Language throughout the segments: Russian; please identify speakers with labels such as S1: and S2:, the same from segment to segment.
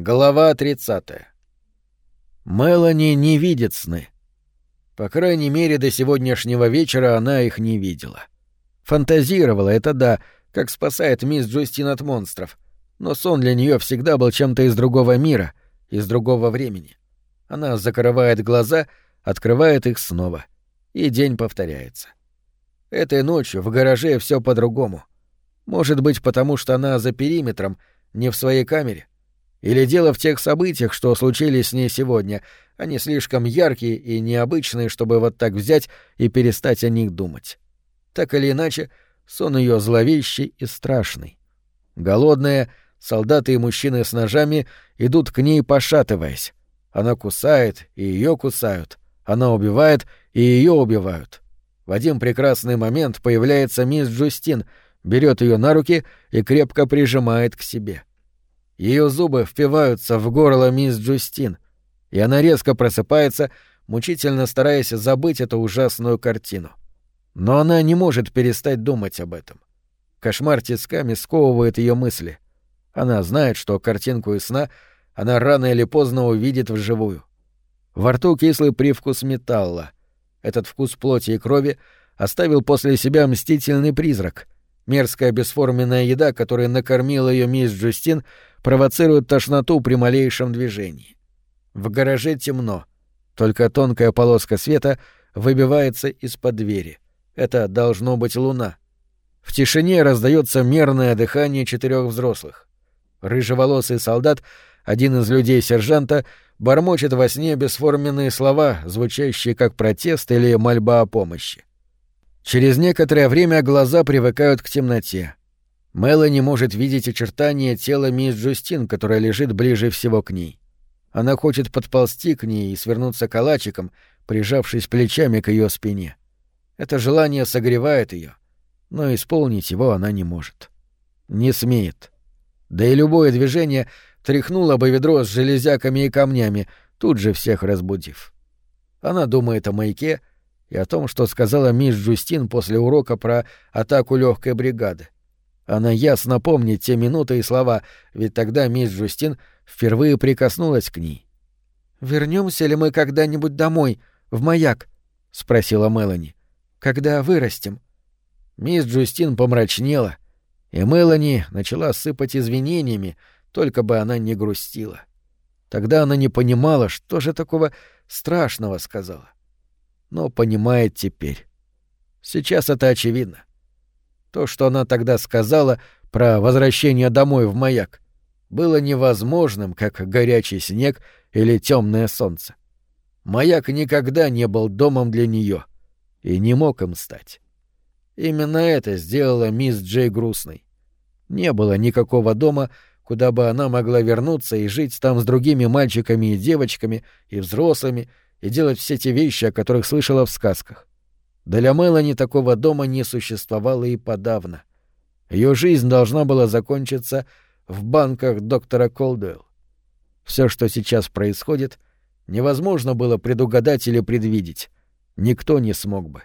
S1: Глава 30. Мелани не видит сны. По крайней мере, до сегодняшнего вечера она их не видела. Фантазировала, это да, как спасает мисс Джустин от монстров. Но сон для нее всегда был чем-то из другого мира, из другого времени. Она закрывает глаза, открывает их снова. И день повторяется. Этой ночью в гараже все по-другому. Может быть, потому что она за периметром, не в своей камере — или дело в тех событиях, что случились с ней сегодня. Они слишком яркие и необычные, чтобы вот так взять и перестать о них думать. Так или иначе, сон ее зловещий и страшный. Голодные, солдаты и мужчины с ножами идут к ней, пошатываясь. Она кусает, и ее кусают. Она убивает, и ее убивают. В один прекрасный момент появляется мисс Джустин, берет ее на руки и крепко прижимает к себе. Ее зубы впиваются в горло мисс Джустин, и она резко просыпается, мучительно стараясь забыть эту ужасную картину. Но она не может перестать думать об этом. Кошмар тисками сковывает ее мысли. Она знает, что картинку из сна она рано или поздно увидит вживую. Во рту кислый привкус металла. Этот вкус плоти и крови оставил после себя мстительный призрак. Мерзкая бесформенная еда, которой накормила ее мисс Джустин, провоцирует тошноту при малейшем движении. В гараже темно. Только тонкая полоска света выбивается из-под двери. Это должно быть луна. В тишине раздается мерное дыхание четырех взрослых. Рыжеволосый солдат, один из людей сержанта, бормочет во сне бесформенные слова, звучащие как протест или мольба о помощи. Через некоторое время глаза привыкают к темноте. Мелани может видеть очертания тела мисс Джустин, которая лежит ближе всего к ней. Она хочет подползти к ней и свернуться калачиком, прижавшись плечами к ее спине. Это желание согревает ее, но исполнить его она не может. Не смеет. Да и любое движение тряхнуло бы ведро с железяками и камнями, тут же всех разбудив. Она думает о маяке и о том, что сказала мисс Джустин после урока про атаку легкой бригады. Она ясно помнит те минуты и слова, ведь тогда мисс Джустин впервые прикоснулась к ней. Вернемся ли мы когда-нибудь домой, в маяк? спросила Мелани. Когда вырастем? Мисс Джустин помрачнела, и Мелани начала сыпать извинениями, только бы она не грустила. Тогда она не понимала, что же такого страшного сказала. Но понимает теперь. Сейчас это очевидно. То, что она тогда сказала про возвращение домой в маяк, было невозможным, как горячий снег или темное солнце. Маяк никогда не был домом для нее и не мог им стать. Именно это сделала мисс Джей грустной. Не было никакого дома, куда бы она могла вернуться и жить там с другими мальчиками и девочками, и взрослыми, и делать все те вещи, о которых слышала в сказках. Для Мелани такого дома не существовало и подавно. Ее жизнь должна была закончиться в банках доктора Колдуэлл. Все, что сейчас происходит, невозможно было предугадать или предвидеть. Никто не смог бы.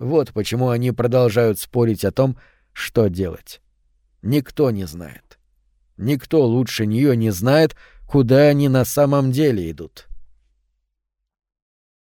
S1: Вот почему они продолжают спорить о том, что делать. Никто не знает. Никто лучше нее не знает, куда они на самом деле идут.